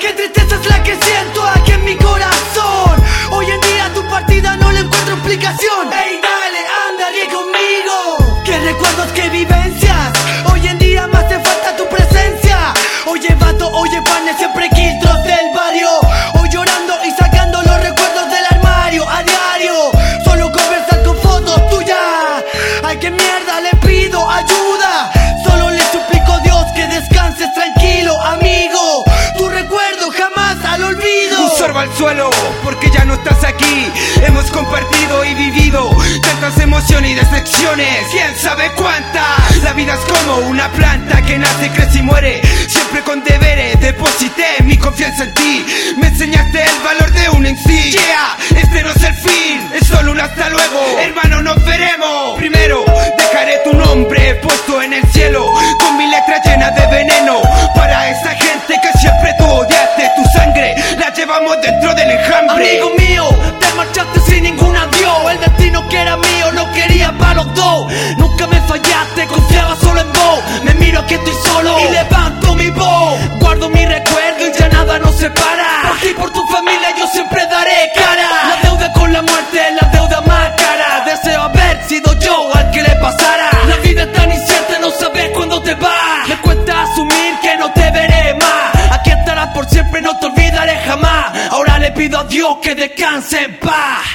Qué tristeza es la que siento aquí en mi corazón. Hoy en día tu partida no le encuentro explicación. Ey, dale, anda andaré conmigo. ¿Qué recuerdos que vive? Qué mierda, le pido ayuda. Solo le suplico a Dios que descanses tranquilo, amigo. Tu recuerdo jamás al olvido. Un sorbo al suelo, porque ya no estás aquí. Hemos compartido y vivido tantas emociones y decepciones. ¿Quién sabe cuántas? La vida es como una planta que nace, crece y muere. Siempre con deberes, deposité mi confianza en ti. Me enseñaste el valor de un en sí. Yeah, el cielo. Con mi letra llena de veneno. Asumir que no te veré más. Aquí estarás por siempre, no te olvidaré jamás. Ahora le pido a Dios que descanse en paz.